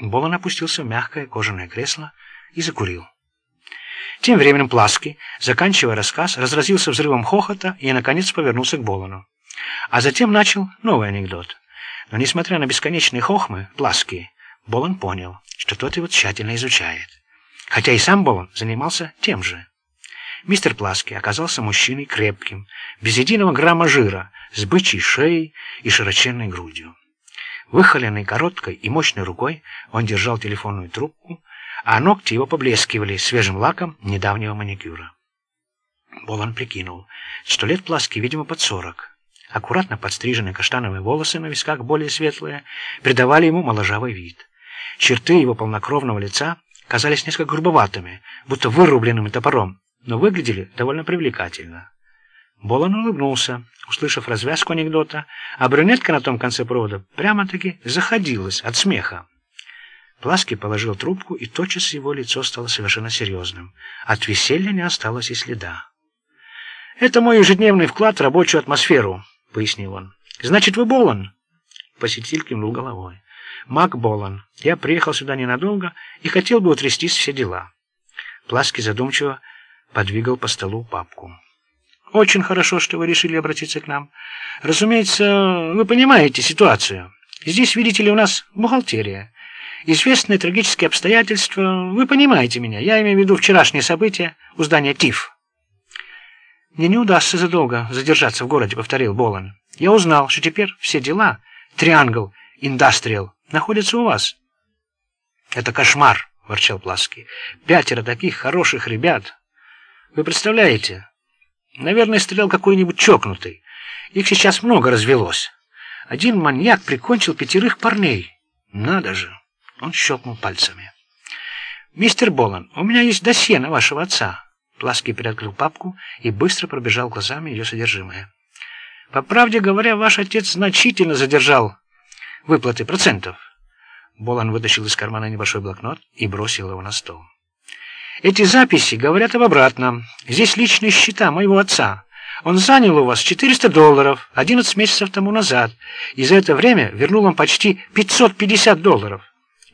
Болон опустился в мягкое кожаное кресло и закурил. Тем временем Пласки, заканчивая рассказ, разразился взрывом хохота и, наконец, повернулся к Болону. А затем начал новый анекдот. Но, несмотря на бесконечные хохмы, Пласки, Болон понял, что тот его тщательно изучает. Хотя и сам Болон занимался тем же. Мистер Пласки оказался мужчиной крепким, без единого грамма жира, с бычьей шеей и широченной грудью. Выхоленной короткой и мощной рукой он держал телефонную трубку, а ногти его поблескивали свежим лаком недавнего маникюра. Болон прикинул, что лет Пласки, видимо, под сорок. Аккуратно подстриженные каштановые волосы на висках более светлые придавали ему моложавый вид. Черты его полнокровного лица казались несколько грубоватыми, будто вырубленными топором, но выглядели довольно привлекательно. Болон улыбнулся, услышав развязку анекдота, а брюнетка на том конце провода прямо-таки заходилась от смеха. Пласки положил трубку, и тотчас его лицо стало совершенно серьезным. От веселья не осталось и следа. «Это мой ежедневный вклад в рабочую атмосферу», — пояснил он. «Значит, вы Болон?» Посетитель кивнул головой. «Мак Болон. Я приехал сюда ненадолго и хотел бы утрястись все дела». Пласки задумчиво подвигал по столу папку. «Очень хорошо, что вы решили обратиться к нам. Разумеется, вы понимаете ситуацию. Здесь, видите ли, у нас бухгалтерия. Известные трагические обстоятельства. Вы понимаете меня. Я имею в виду вчерашние события у здания ТИФ». «Мне не удастся задолго задержаться в городе», — повторил Болон. «Я узнал, что теперь все дела, Триангл, Индастриал, находятся у вас». «Это кошмар», — ворчал Пласки. «Пятеро таких хороших ребят. Вы представляете? Наверное, стрелял какой-нибудь чокнутый. Их сейчас много развелось. Один маньяк прикончил пятерых парней. Надо же!» Он щелкнул пальцами. «Мистер Болан, у меня есть досье на вашего отца». Плаский приоткрыл папку и быстро пробежал глазами ее содержимое. «По правде говоря, ваш отец значительно задержал выплаты процентов». Болан вытащил из кармана небольшой блокнот и бросил его на стол. «Эти записи говорят об обратном. Здесь личные счета моего отца. Он занял у вас 400 долларов 11 месяцев тому назад, и за это время вернул вам почти 550 долларов.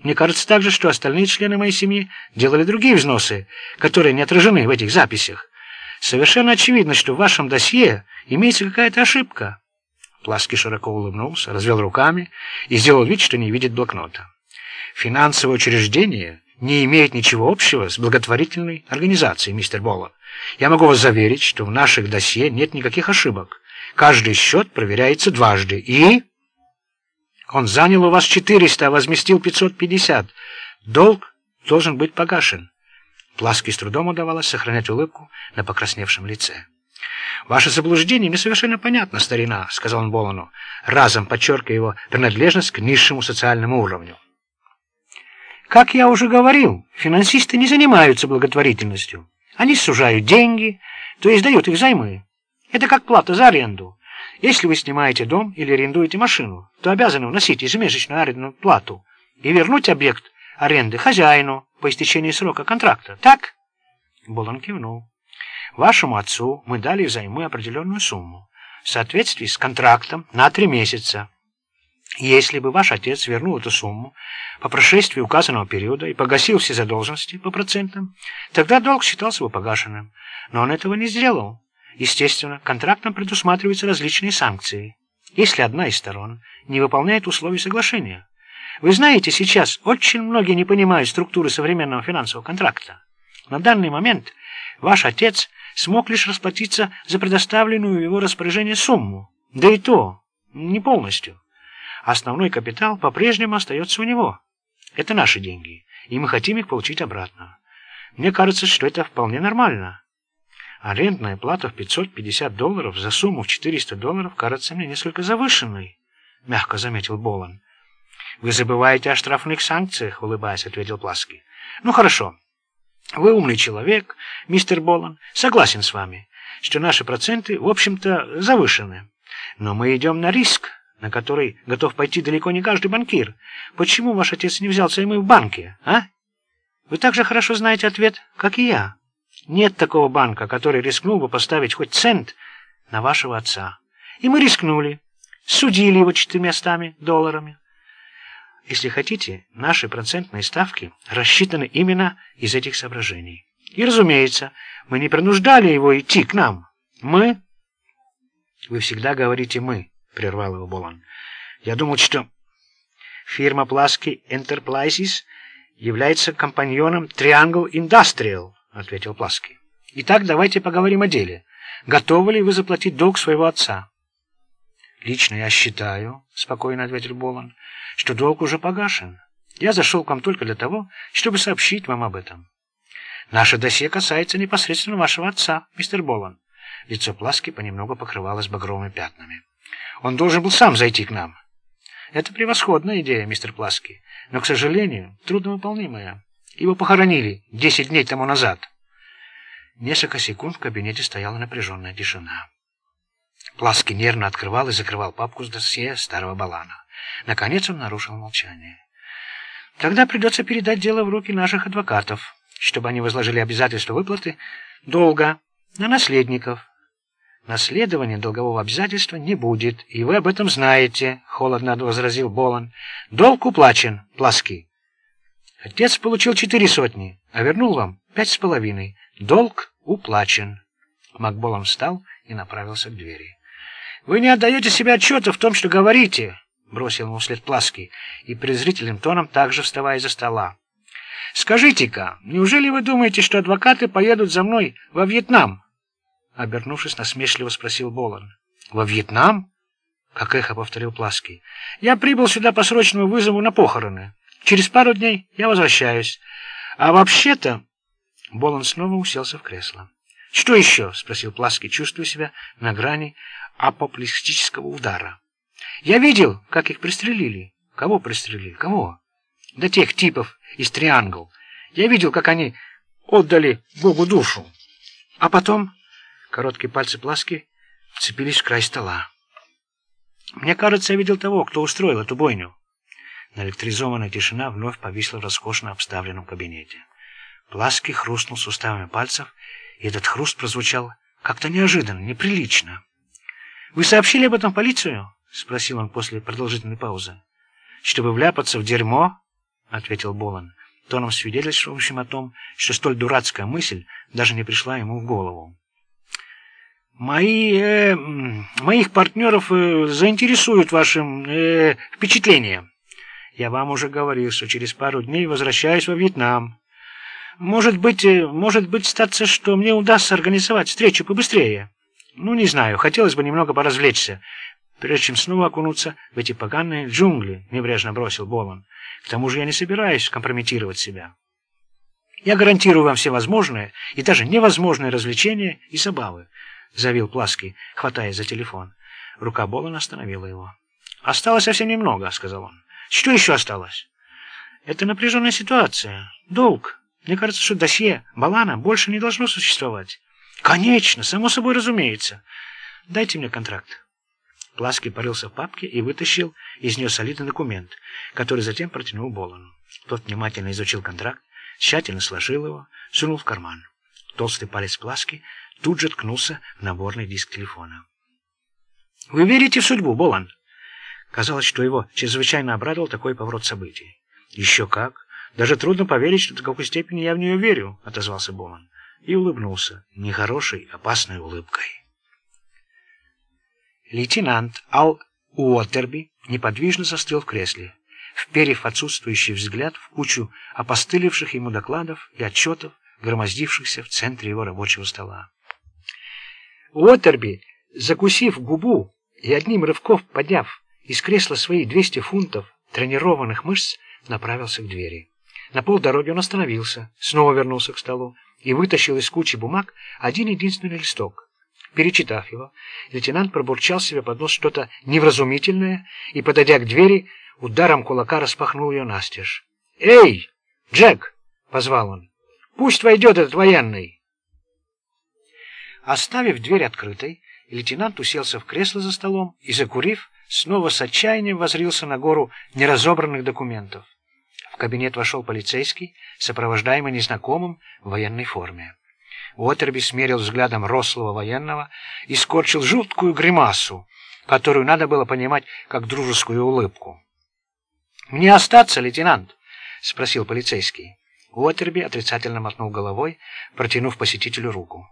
Мне кажется также, что остальные члены моей семьи делали другие взносы, которые не отражены в этих записях. Совершенно очевидно, что в вашем досье имеется какая-то ошибка». Пласки широко улыбнулся, развел руками и сделал вид, что не видит блокнота. «Финансовое учреждение не имеет ничего общего с благотворительной организацией, мистер Боллар. Я могу вас заверить, что в наших досье нет никаких ошибок. Каждый счет проверяется дважды. И...» Он занял у вас 400, а возместил 550. Долг должен быть погашен. Пласки с трудом удавалось сохранять улыбку на покрасневшем лице. «Ваше заблуждение мне совершенно понятно, старина», — сказал он Болону, разом подчеркивая его принадлежность к низшему социальному уровню. «Как я уже говорил, финансисты не занимаются благотворительностью. Они сужают деньги, то есть дают их займы. Это как плата за аренду. Если вы снимаете дом или арендуете машину, то обязаны вносить ежемесячную арендную плату и вернуть объект аренды хозяину по истечении срока контракта. Так? Болон кивнул. Вашему отцу мы дали взаймы определенную сумму в соответствии с контрактом на три месяца. Если бы ваш отец вернул эту сумму по прошествии указанного периода и погасил все задолженности по процентам, тогда долг считался бы погашенным. Но он этого не сделал. Естественно, контрактом предусматриваются различные санкции, если одна из сторон не выполняет условий соглашения. Вы знаете, сейчас очень многие не понимают структуры современного финансового контракта. На данный момент ваш отец смог лишь расплатиться за предоставленную в его распоряжение сумму, да и то не полностью. Основной капитал по-прежнему остается у него. Это наши деньги, и мы хотим их получить обратно. Мне кажется, что это вполне нормально. Арендная плата в 550 долларов за сумму в 400 долларов кажется мне несколько завышенной, — мягко заметил Болан. — Вы забываете о штрафных санкциях, — улыбаясь, ответил Пласки. — Ну, хорошо. Вы умный человек, мистер Болан. Согласен с вами, что наши проценты, в общем-то, завышены. Но мы идем на риск, на который готов пойти далеко не каждый банкир. Почему ваш отец не взял займы в банке, а? Вы так же хорошо знаете ответ, как и я. Нет такого банка, который рискнул бы поставить хоть цент на вашего отца. И мы рискнули. Судили его четырьмястами долларами. если хотите, наши процентные ставки рассчитаны именно из этих соображений. И, разумеется, мы не принуждали его идти к нам. Мы... Вы всегда говорите «мы», — прервал его Болон. Я думал, что фирма Пласки Enterprises является компаньоном Triangle Industrial, — ответил Пласки. Итак, давайте поговорим о деле. Готовы ли вы заплатить долг своего отца? Лично я считаю, — спокойно ответил Болон, — что долг уже погашен. Я зашел к вам только для того, чтобы сообщить вам об этом. Наше досье касается непосредственно вашего отца, мистер Болон. Лицо Пласки понемногу покрывалось багровыми пятнами. Он должен был сам зайти к нам. Это превосходная идея, мистер Пласки, но, к сожалению, трудновыполнимая. Его похоронили десять дней тому назад. Несколько секунд в кабинете стояла напряженная тишина. Пласки нервно открывал и закрывал папку с досье старого Балана. Наконец он нарушил молчание. «Тогда придется передать дело в руки наших адвокатов, чтобы они возложили обязательство выплаты долга на наследников. Наследования долгового обязательства не будет, и вы об этом знаете, — холодно возразил Болан. Долг уплачен, Пласки. Отец получил четыре сотни, а вернул вам пять с половиной. Долг уплачен. Макболан встал и направился к двери. «Вы не отдаете себе отчета в том, что говорите!» — бросил ему вслед Пласки и презрительным тоном также вставая за стола. «Скажите-ка, неужели вы думаете, что адвокаты поедут за мной во Вьетнам?» Обернувшись, насмешливо спросил Болон. «Во Вьетнам?» — как эхо повторил Плаский. «Я прибыл сюда по срочному вызову на похороны. Через пару дней я возвращаюсь. А вообще-то...» Болон снова уселся в кресло. «Что еще?» — спросил Плаский, чувствуя себя на грани апоплексического удара. «Я видел, как их пристрелили». «Кого пристрелили? Кого?» «Да тех типов из Триангл. Я видел, как они отдали Богу душу. А потом...» Короткие пальцы Пласки вцепились в край стола. «Мне кажется, я видел того, кто устроил эту бойню». Наэлектризованная тишина вновь повисла в роскошно обставленном кабинете. Пласки хрустнул суставами пальцев, и этот хруст прозвучал как-то неожиданно, неприлично. «Вы сообщили об этом полицию?» — спросил он после продолжительной паузы. «Чтобы вляпаться в дерьмо?» — ответил Болан, тоном свидетельствующим о том, что столь дурацкая мысль даже не пришла ему в голову. Мои, э, моих партнеров э, заинтересуют вашим э, впечатлением. Я вам уже говорил, что через пару дней возвращаюсь во Вьетнам. Может быть, э, может быть, статься, что мне удастся организовать встречу побыстрее. Ну, не знаю, хотелось бы немного поразвлечься, прежде чем снова окунуться в эти поганые джунгли, небрежно бросил Болон. К тому же я не собираюсь компрометировать себя. Я гарантирую вам все возможные и даже невозможные развлечения и забавы. — завил Плаский, хватаясь за телефон. Рука Болана остановила его. «Осталось совсем немного», — сказал он. «Что еще осталось?» «Это напряженная ситуация. Долг. Мне кажется, что досье Балана больше не должно существовать». «Конечно, само собой разумеется. Дайте мне контракт». Плаский порылся в папке и вытащил из нее солидный документ, который затем протянул Болану. Тот внимательно изучил контракт, тщательно сложил его, сунул в карман. Толстый палец Пласки тут же ткнулся в наборный диск телефона. «Вы верите в судьбу, Болан?» Казалось, что его чрезвычайно обрадовал такой поворот событий. «Еще как! Даже трудно поверить, что до какой степени я в нее верю», — отозвался Болан. И улыбнулся нехорошей, опасной улыбкой. Лейтенант Ал Уотерби неподвижно застыл в кресле, вперев отсутствующий взгляд в кучу опостылевших ему докладов и отчетов, громоздившихся в центре его рабочего стола. Уотерби, закусив губу и одним рывком подняв из кресла свои 200 фунтов тренированных мышц, направился к двери. На полдороги он остановился, снова вернулся к столу и вытащил из кучи бумаг один единственный листок. Перечитав его, лейтенант пробурчал себе под нос что-то невразумительное и, подойдя к двери, ударом кулака распахнул ее настежь. «Эй, Джек!» — позвал он. «Пусть войдет этот военный!» Оставив дверь открытой, лейтенант уселся в кресло за столом и, закурив, снова с отчаянием возрился на гору неразобранных документов. В кабинет вошел полицейский, сопровождаемый незнакомым в военной форме. Уотерби смерил взглядом рослого военного и скорчил жуткую гримасу, которую надо было понимать как дружескую улыбку. «Мне остаться, лейтенант?» — спросил полицейский. Уотерби отрицательно мотнул головой, протянув посетителю руку.